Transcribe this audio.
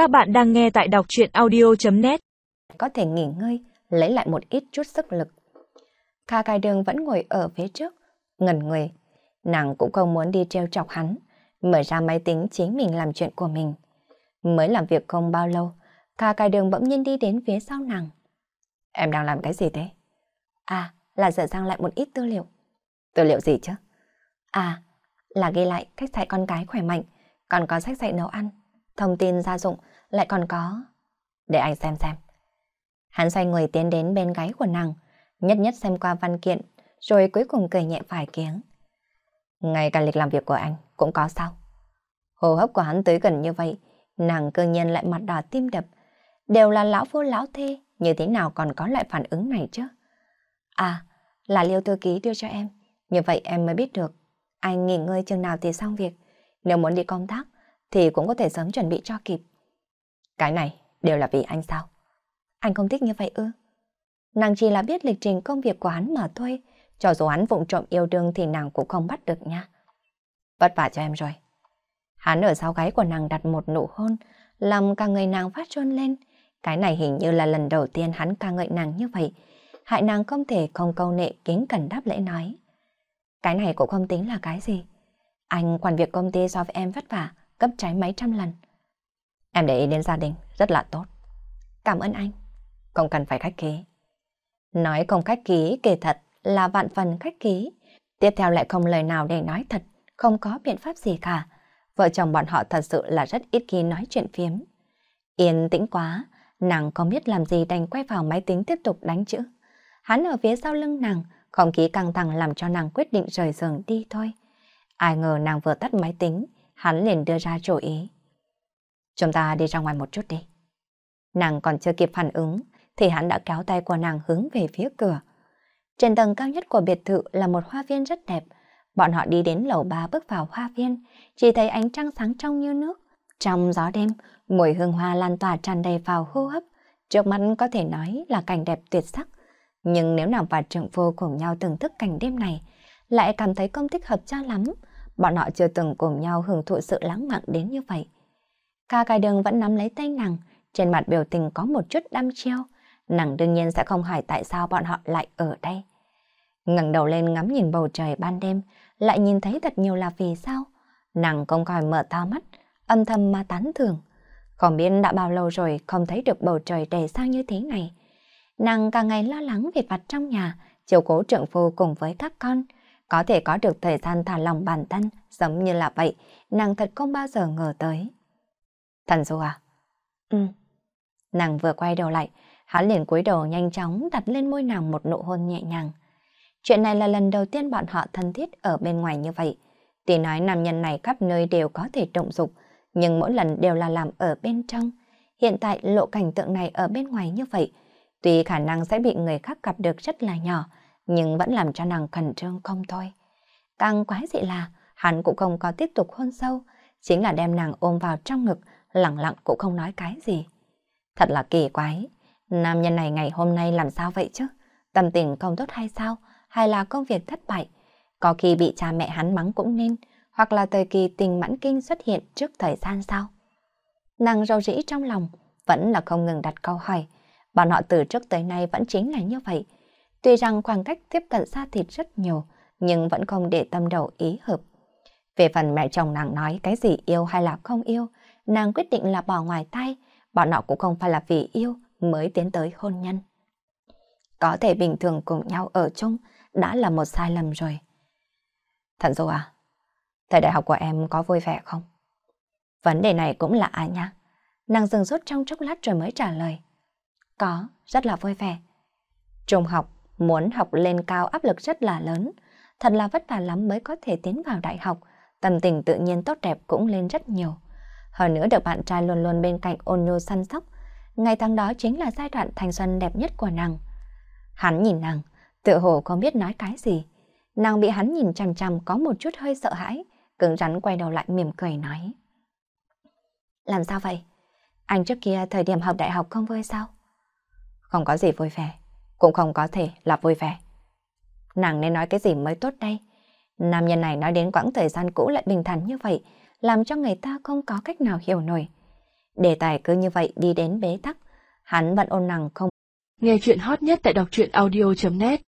Các bạn đang nghe tại đọc chuyện audio.net Có thể nghỉ ngơi, lấy lại một ít chút sức lực. Kha cai đường vẫn ngồi ở phía trước, ngần người. Nàng cũng không muốn đi treo chọc hắn, mở ra máy tính chính mình làm chuyện của mình. Mới làm việc không bao lâu, Kha cai đường bỗng nhiên đi đến phía sau nàng. Em đang làm cái gì thế? À, là dở sang lại một ít tư liệu. Tư liệu gì chứ? À, là ghi lại cách dạy con cái khỏe mạnh, còn có sách dạy nấu ăn, thông tin gia dụng, lại còn có... Để anh xem xem. Hắn xoay người tiến đến bên gáy của nàng, nhất nhất xem qua văn kiện, rồi cuối cùng cười nhẹ vài tiếng. Ngay cả lịch làm việc của anh cũng có sao? Hồ hấp của hắn tới gần như vậy, nàng cơ nhiên lại mặt đỏ tim đập. Đều là lão phu lão thê, như thế nào còn có lại phản ứng này chứ? À, là liêu thư ký đưa cho em. Như vậy em mới biết được. Anh nghỉ ngơi chừng nào thì xong việc. Nếu muốn đi công tác, thì cũng có thể sớm chuẩn bị cho kịp. Cái này đều là vì anh sao? Anh không thích như vậy ư? Nàng chỉ là biết lịch trình công việc của hắn mà thôi. Cho dù hắn vụng trộm yêu đương thì nàng cũng không bắt được nha. Vất vả cho em rồi. Hắn ở sau gáy của nàng đặt một nụ hôn, làm cả người nàng phát trôn lên. Cái này hình như là lần đầu tiên hắn ca ngợi nàng như vậy. Hại nàng không thể không câu nệ kính cẩn đáp lễ nói. Cái này cũng không tính là cái gì. Anh quản việc công ty so với em vất vả, gấp trái mấy trăm lần. Em để ý đến gia đình, rất là tốt. Cảm ơn anh. Không cần phải khách khí. Nói không khách khí kể thật là vạn phần khách khí. Tiếp theo lại không lời nào để nói thật, không có biện pháp gì cả. Vợ chồng bọn họ thật sự là rất ít khi nói chuyện phiếm. Yên tĩnh quá, nàng không biết làm gì đành quay vào máy tính tiếp tục đánh chữ. Hắn ở phía sau lưng nàng, không khí căng thẳng làm cho nàng quyết định rời giường đi thôi. Ai ngờ nàng vừa tắt máy tính, hắn liền đưa ra chủ ý. Chúng ta đi ra ngoài một chút đi. Nàng còn chưa kịp phản ứng, thì hắn đã kéo tay của nàng hướng về phía cửa. Trên tầng cao nhất của biệt thự là một hoa viên rất đẹp. Bọn họ đi đến lầu ba bước vào hoa viên, chỉ thấy ánh trăng sáng trong như nước. Trong gió đêm, mùi hương hoa lan tỏa tràn đầy vào hô hấp. Trước mắt có thể nói là cảnh đẹp tuyệt sắc. Nhưng nếu nàng và trượng phu cùng nhau thưởng thức cảnh đêm này, lại cảm thấy không thích hợp cho lắm. Bọn họ chưa từng cùng nhau hưởng thụ sự lãng mạn đến như vậy. Ca cài đường vẫn nắm lấy tay nàng, trên mặt biểu tình có một chút đăm chiêu. Nàng đương nhiên sẽ không hỏi tại sao bọn họ lại ở đây. ngẩng đầu lên ngắm nhìn bầu trời ban đêm, lại nhìn thấy thật nhiều là vì sao. Nàng không khỏi mở to mắt, âm thầm mà tán thưởng. Không biết đã bao lâu rồi không thấy được bầu trời đầy sao như thế này. Nàng càng ngày lo lắng về vặt trong nhà, chiều cố trưởng phu cùng với các con. Có thể có được thời gian thả lòng bản thân, giống như là vậy, nàng thật không bao giờ ngờ tới. Thần Du à? Ừ. Nàng vừa quay đầu lại, hắn liền cúi đầu nhanh chóng đặt lên môi nàng một nụ hôn nhẹ nhàng. Chuyện này là lần đầu tiên bọn họ thân thiết ở bên ngoài như vậy. Tuy nói nam nhân này khắp nơi đều có thể động dục, nhưng mỗi lần đều là làm ở bên trong. Hiện tại lộ cảnh tượng này ở bên ngoài như vậy, tuy khả năng sẽ bị người khác gặp được rất là nhỏ, nhưng vẫn làm cho nàng khẩn trương không thôi. Càng quái dị là, hắn cũng không có tiếp tục hôn sâu, chính là đem nàng ôm vào trong ngực, lặng lặng cũng không nói cái gì. Thật là kỳ quái, nam nhân này ngày hôm nay làm sao vậy chứ? Tâm tình không tốt hay sao? Hay là công việc thất bại? Có khi bị cha mẹ hắn mắng cũng nên, hoặc là thời kỳ tình mãn kinh xuất hiện trước thời gian sao? Nàng rầu rĩ trong lòng, vẫn là không ngừng đặt câu hỏi. Bọn họ từ trước tới nay vẫn chính là như vậy. Tuy rằng khoảng cách tiếp cận xa thịt rất nhiều, nhưng vẫn không để tâm đầu ý hợp. Về phần mẹ chồng nàng nói cái gì yêu hay là không yêu, nàng quyết định là bỏ ngoài tay, bọn họ cũng không phải là vì yêu mới tiến tới hôn nhân. Có thể bình thường cùng nhau ở chung đã là một sai lầm rồi. Thần Du à, thời đại học của em có vui vẻ không? Vấn đề này cũng lạ nha. Nàng dừng rốt trong chốc lát rồi mới trả lời. Có, rất là vui vẻ. Trung học, muốn học lên cao áp lực rất là lớn. Thật là vất vả lắm mới có thể tiến vào đại học. Tâm tình tự nhiên tốt đẹp cũng lên rất nhiều. Hơn nữa được bạn trai luôn luôn bên cạnh ôn nhu săn sóc. Ngày tháng đó chính là giai đoạn thanh xuân đẹp nhất của nàng. Hắn nhìn nàng, tự hồ không biết nói cái gì. Nàng bị hắn nhìn chằm chằm có một chút hơi sợ hãi, cứng rắn quay đầu lại mỉm cười nói. Làm sao vậy? Anh trước kia thời điểm học đại học không vui sao? Không có gì vui vẻ, cũng không có thể là vui vẻ. Nàng nên nói cái gì mới tốt đây? Nam nhân này nói đến quãng thời gian cũ lại bình thản như vậy, làm cho người ta không có cách nào hiểu nổi. Đề tài cứ như vậy đi đến bế tắc. Hắn vẫn ôn nàng không. Nghe chuyện hot nhất tại đọc truyện audio.net